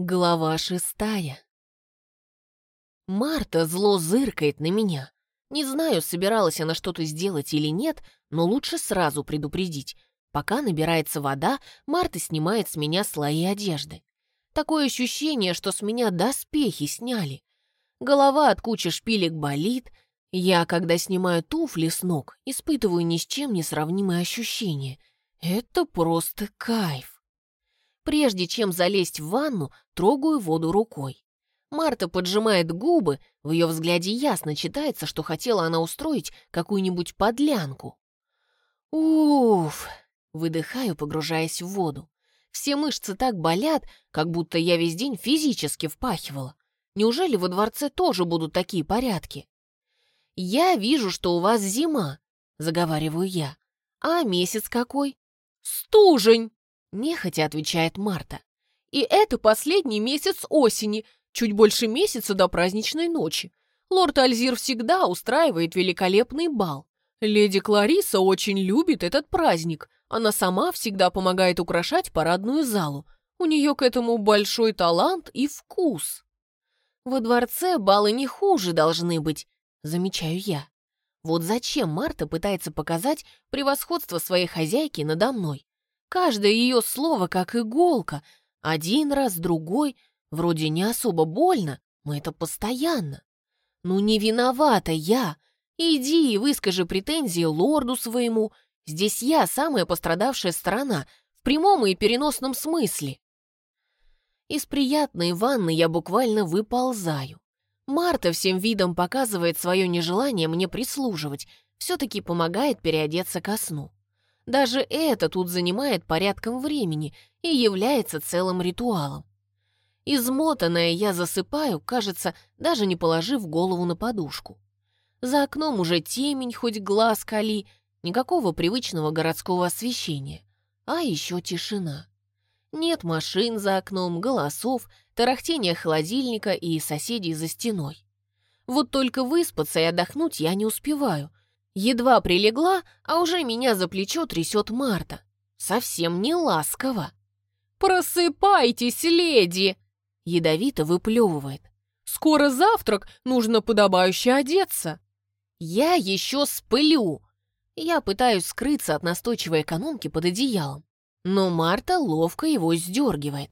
Глава шестая. Марта зло зыркает на меня. Не знаю, собиралась она что-то сделать или нет, но лучше сразу предупредить. Пока набирается вода, Марта снимает с меня слои одежды. Такое ощущение, что с меня доспехи сняли. Голова от кучи шпилек болит. Я, когда снимаю туфли с ног, испытываю ни с чем не сравнимые ощущения. Это просто кайф. Прежде чем залезть в ванну, трогаю воду рукой. Марта поджимает губы, в ее взгляде ясно читается, что хотела она устроить какую-нибудь подлянку. Уф! Выдыхаю, погружаясь в воду. Все мышцы так болят, как будто я весь день физически впахивала. Неужели во дворце тоже будут такие порядки? «Я вижу, что у вас зима», — заговариваю я. «А месяц какой?» «Стужень!» Нехотя отвечает Марта. И это последний месяц осени, чуть больше месяца до праздничной ночи. Лорд Альзир всегда устраивает великолепный бал. Леди Клариса очень любит этот праздник. Она сама всегда помогает украшать парадную залу. У нее к этому большой талант и вкус. Во дворце балы не хуже должны быть, замечаю я. Вот зачем Марта пытается показать превосходство своей хозяйки надо мной? Каждое ее слово как иголка. Один раз, другой. Вроде не особо больно, но это постоянно. Ну не виновата я. Иди и выскажи претензии лорду своему. Здесь я самая пострадавшая сторона, в прямом и переносном смысле. Из приятной ванны я буквально выползаю. Марта всем видом показывает свое нежелание мне прислуживать, все-таки помогает переодеться ко сну. Даже это тут занимает порядком времени и является целым ритуалом. Измотанная я засыпаю, кажется, даже не положив голову на подушку. За окном уже темень, хоть глаз кали, никакого привычного городского освещения. А еще тишина. Нет машин за окном, голосов, тарахтения холодильника и соседей за стеной. Вот только выспаться и отдохнуть я не успеваю, Едва прилегла, а уже меня за плечо трясет Марта. Совсем не ласково. «Просыпайтесь, леди!» Ядовито выплевывает. «Скоро завтрак, нужно подобающе одеться». «Я еще спылю!» Я пытаюсь скрыться от настойчивой экономки под одеялом, но Марта ловко его сдергивает.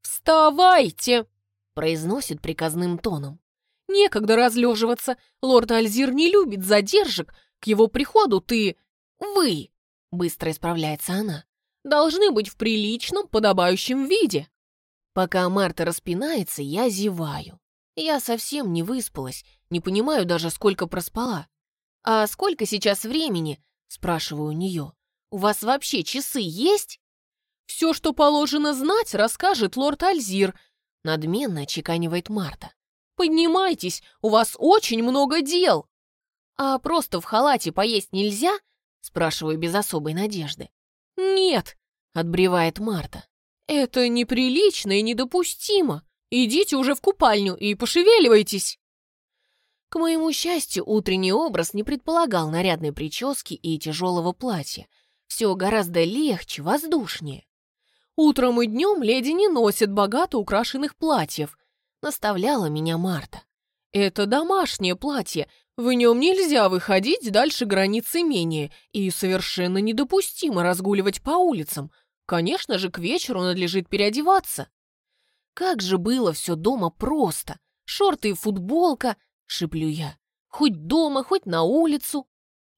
«Вставайте!» произносит приказным тоном. «Некогда разлеживаться. Лорд Альзир не любит задержек, к его приходу ты... Вы, быстро исправляется она, должны быть в приличном, подобающем виде. Пока Марта распинается, я зеваю. Я совсем не выспалась, не понимаю даже, сколько проспала. «А сколько сейчас времени?» – спрашиваю у нее. «У вас вообще часы есть?» «Все, что положено знать, расскажет лорд Альзир», – надменно чеканивает Марта. «Поднимайтесь, у вас очень много дел!» «А просто в халате поесть нельзя?» — спрашиваю без особой надежды. «Нет», — отбревает Марта. «Это неприлично и недопустимо. Идите уже в купальню и пошевеливайтесь». К моему счастью, утренний образ не предполагал нарядной прически и тяжелого платья. Все гораздо легче, воздушнее. «Утром и днем леди не носят богато украшенных платьев», — наставляла меня Марта. «Это домашнее платье, в нем нельзя выходить дальше границ имения, и совершенно недопустимо разгуливать по улицам. Конечно же, к вечеру надлежит переодеваться. Как же было все дома просто. Шорты и футболка, шиплю я. Хоть дома, хоть на улицу.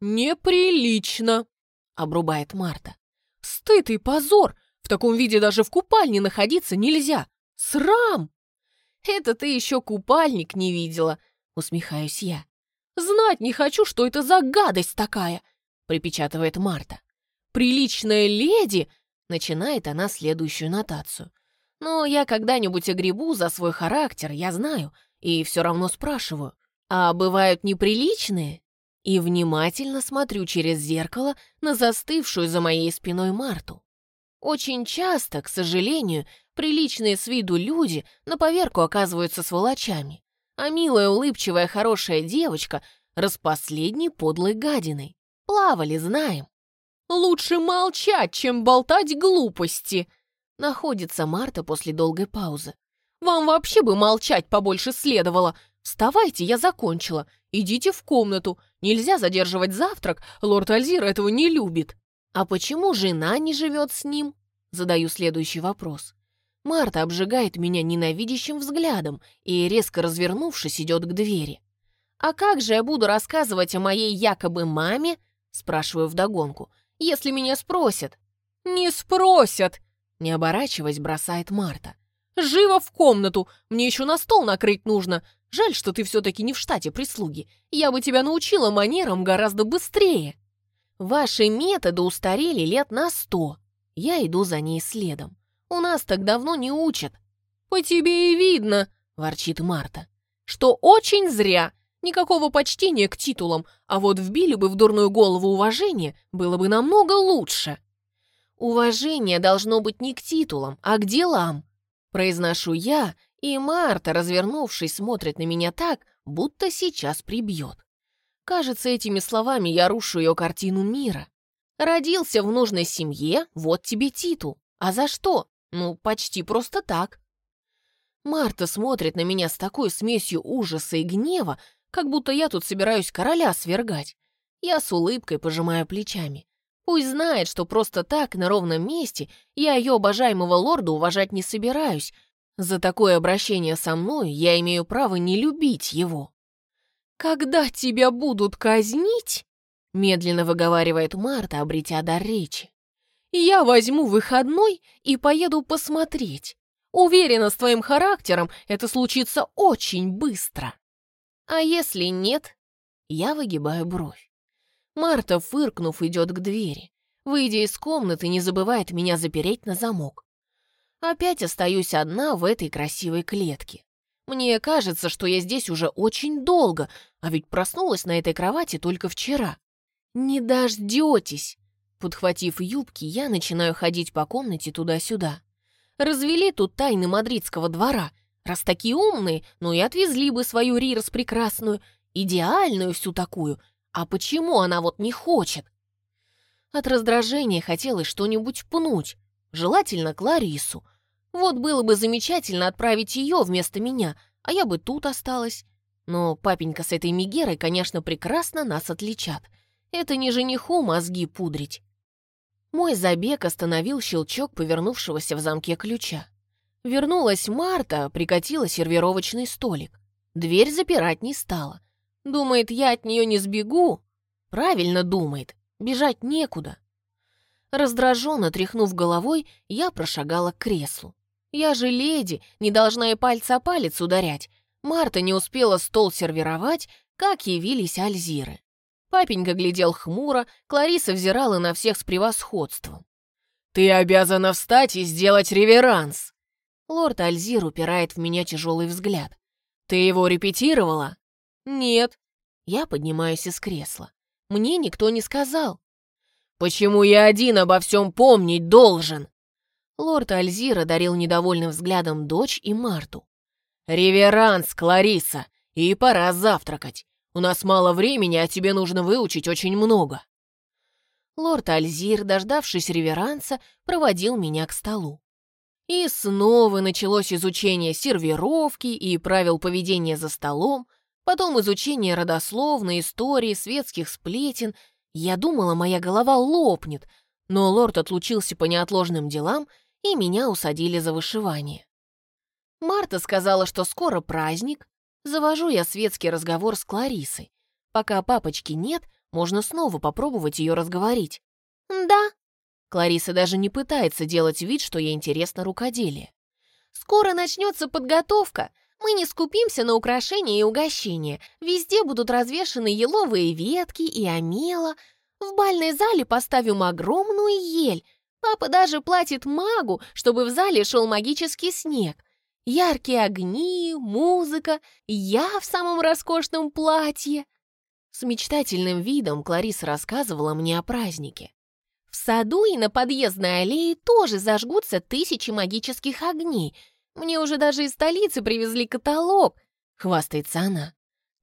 Неприлично, обрубает Марта. Стыд и позор. В таком виде даже в купальне находиться нельзя. Срам! Это ты еще купальник не видела, усмехаюсь я. «Знать не хочу, что это за гадость такая!» — припечатывает Марта. «Приличная леди!» — начинает она следующую нотацию. «Но я когда-нибудь огребу за свой характер, я знаю, и все равно спрашиваю. А бывают неприличные?» И внимательно смотрю через зеркало на застывшую за моей спиной Марту. Очень часто, к сожалению, приличные с виду люди на поверку оказываются сволочами а милая, улыбчивая, хорошая девочка распоследней подлой гадиной. Плавали, знаем. «Лучше молчать, чем болтать глупости!» Находится Марта после долгой паузы. Вам вообще бы молчать побольше следовало. Вставайте, я закончила. Идите в комнату. Нельзя задерживать завтрак, лорд Альзир этого не любит. А почему жена не живет с ним? Задаю следующий вопрос. Марта обжигает меня ненавидящим взглядом и, резко развернувшись, идет к двери. «А как же я буду рассказывать о моей якобы маме?» спрашиваю вдогонку. «Если меня спросят». «Не спросят!» не оборачиваясь, бросает Марта. «Живо в комнату! Мне еще на стол накрыть нужно. Жаль, что ты все-таки не в штате прислуги. Я бы тебя научила манерам гораздо быстрее». «Ваши методы устарели лет на сто». Я иду за ней следом. «У нас так давно не учат». «По тебе и видно», — ворчит Марта, «что очень зря. Никакого почтения к титулам, а вот вбили бы в дурную голову уважение, было бы намного лучше». «Уважение должно быть не к титулам, а к делам», — произношу я, и Марта, развернувшись, смотрит на меня так, будто сейчас прибьет. Кажется, этими словами я рушу ее картину мира. Родился в нужной семье, вот тебе титул. А за что? Ну, почти просто так. Марта смотрит на меня с такой смесью ужаса и гнева, как будто я тут собираюсь короля свергать. Я с улыбкой пожимаю плечами. Пусть знает, что просто так, на ровном месте, я ее обожаемого лорда уважать не собираюсь. За такое обращение со мной я имею право не любить его. «Когда тебя будут казнить?» Медленно выговаривает Марта, обретя дар речи. «Я возьму выходной и поеду посмотреть. Уверена, с твоим характером это случится очень быстро. А если нет?» Я выгибаю бровь. Марта, фыркнув, идет к двери. Выйдя из комнаты, не забывает меня запереть на замок. Опять остаюсь одна в этой красивой клетке. Мне кажется, что я здесь уже очень долго, а ведь проснулась на этой кровати только вчера. Не дождетесь! Подхватив юбки, я начинаю ходить по комнате туда-сюда. Развели тут тайны мадридского двора. Раз такие умные, ну и отвезли бы свою Рирос прекрасную, идеальную всю такую. А почему она вот не хочет? От раздражения хотелось что-нибудь пнуть, желательно Кларису, вот было бы замечательно отправить ее вместо меня, а я бы тут осталась. Но папенька с этой Мегерой, конечно, прекрасно нас отличат. Это не жениху мозги пудрить. Мой забег остановил щелчок повернувшегося в замке ключа. Вернулась Марта, прикатила сервировочный столик. Дверь запирать не стала. Думает, я от нее не сбегу? Правильно думает, бежать некуда. Раздраженно тряхнув головой, я прошагала к креслу. Я же леди, не должна и пальца о палец ударять. Марта не успела стол сервировать, как явились альзиры. Папенька глядел хмуро, Клариса взирала на всех с превосходством. «Ты обязана встать и сделать реверанс!» Лорд Альзир упирает в меня тяжелый взгляд. «Ты его репетировала?» «Нет». Я поднимаюсь из кресла. Мне никто не сказал. «Почему я один обо всем помнить должен?» Лорд Альзира дарил недовольным взглядом дочь и Марту. «Реверанс, Клариса, и пора завтракать. У нас мало времени, а тебе нужно выучить очень много». Лорд Альзир, дождавшись реверанса, проводил меня к столу. И снова началось изучение сервировки и правил поведения за столом, потом изучение родословной, истории, светских сплетен. Я думала, моя голова лопнет, но лорд отлучился по неотложным делам и меня усадили за вышивание. Марта сказала, что скоро праздник. Завожу я светский разговор с Кларисой. Пока папочки нет, можно снова попробовать ее разговорить. «Да». Клариса даже не пытается делать вид, что ей интересно рукоделие. «Скоро начнется подготовка. Мы не скупимся на украшения и угощения. Везде будут развешаны еловые ветки и омела. В бальной зале поставим огромную ель, Папа даже платит магу, чтобы в зале шел магический снег. Яркие огни, музыка, я в самом роскошном платье. С мечтательным видом Клариса рассказывала мне о празднике. В саду и на подъездной аллее тоже зажгутся тысячи магических огней. Мне уже даже из столицы привезли каталог, хвастается она.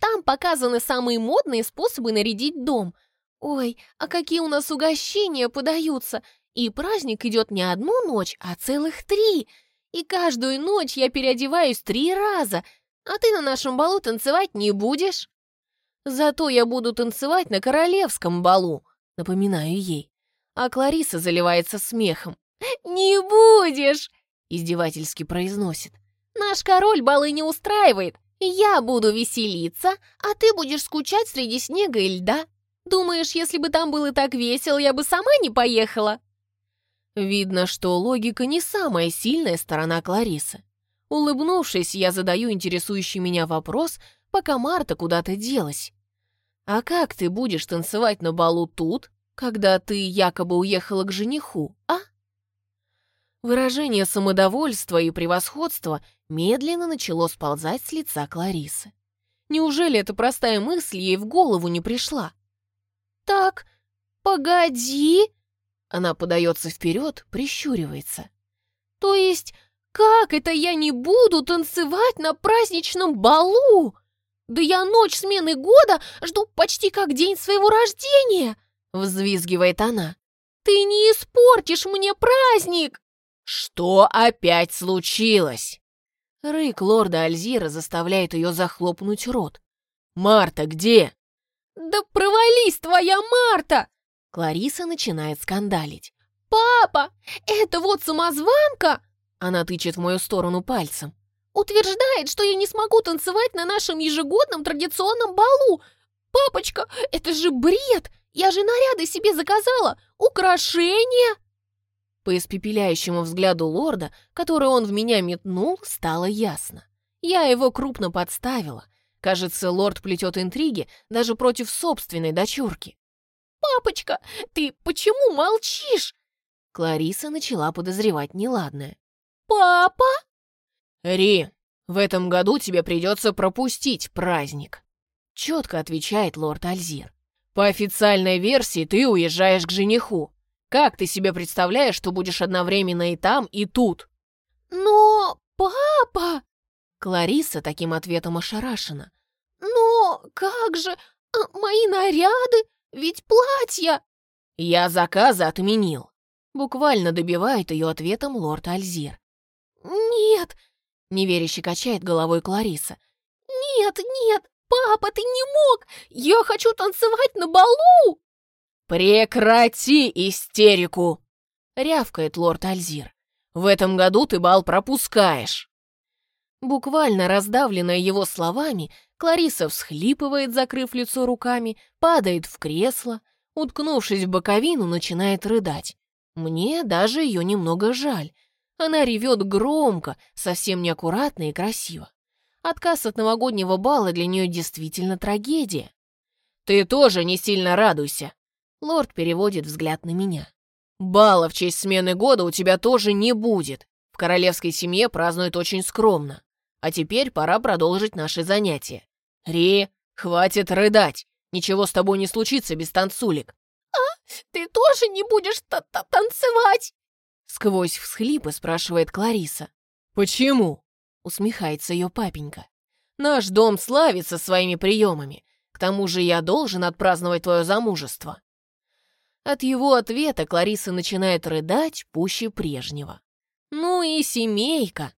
Там показаны самые модные способы нарядить дом. Ой, а какие у нас угощения подаются! И праздник идет не одну ночь, а целых три. И каждую ночь я переодеваюсь три раза, а ты на нашем балу танцевать не будешь. Зато я буду танцевать на королевском балу, напоминаю ей. А Клариса заливается смехом. «Не будешь!» — издевательски произносит. «Наш король балы не устраивает. Я буду веселиться, а ты будешь скучать среди снега и льда. Думаешь, если бы там было так весело, я бы сама не поехала?» Видно, что логика не самая сильная сторона Кларисы. Улыбнувшись, я задаю интересующий меня вопрос, пока Марта куда-то делась. «А как ты будешь танцевать на балу тут, когда ты якобы уехала к жениху, а?» Выражение самодовольства и превосходства медленно начало сползать с лица Кларисы. Неужели эта простая мысль ей в голову не пришла? «Так, погоди!» Она подается вперед, прищуривается. «То есть, как это я не буду танцевать на праздничном балу? Да я ночь смены года жду почти как день своего рождения!» Взвизгивает она. «Ты не испортишь мне праздник!» «Что опять случилось?» Рык лорда Альзира заставляет ее захлопнуть рот. «Марта где?» «Да провались твоя Марта!» Клариса начинает скандалить. «Папа, это вот самозванка!» Она тычет в мою сторону пальцем. «Утверждает, что я не смогу танцевать на нашем ежегодном традиционном балу! Папочка, это же бред! Я же наряды себе заказала! Украшения!» По испепеляющему взгляду лорда, который он в меня метнул, стало ясно. Я его крупно подставила. Кажется, лорд плетет интриги даже против собственной дочурки. «Папочка, ты почему молчишь?» Клариса начала подозревать неладное. «Папа?» «Ри, в этом году тебе придется пропустить праздник», четко отвечает лорд Альзир. «По официальной версии ты уезжаешь к жениху. Как ты себе представляешь, что будешь одновременно и там, и тут?» «Но, папа...» Клариса таким ответом ошарашена. «Но как же... А, мои наряды? Ведь платья...» «Я заказы отменил», — буквально добивает ее ответом лорд Альзир. «Нет», — неверяще качает головой Клариса. «Нет, нет, папа, ты не мог! Я хочу танцевать на балу!» «Прекрати истерику!» — рявкает лорд Альзир. «В этом году ты бал пропускаешь!» Буквально раздавленная его словами, Клариса всхлипывает, закрыв лицо руками, падает в кресло, уткнувшись в боковину, начинает рыдать. Мне даже ее немного жаль. Она ревет громко, совсем неаккуратно и красиво. Отказ от новогоднего бала для нее действительно трагедия. «Ты тоже не сильно радуйся», Лорд переводит взгляд на меня. «Бала в честь смены года у тебя тоже не будет. В королевской семье празднуют очень скромно. А теперь пора продолжить наши занятия. Ри, хватит рыдать. Ничего с тобой не случится без танцулик». «А, ты тоже не будешь та -та танцевать?» Сквозь всхлипы спрашивает Клариса. «Почему?» Усмехается ее папенька. «Наш дом славится своими приемами. К тому же я должен отпраздновать твое замужество». От его ответа Клариса начинает рыдать пуще прежнего. Ну и семейка.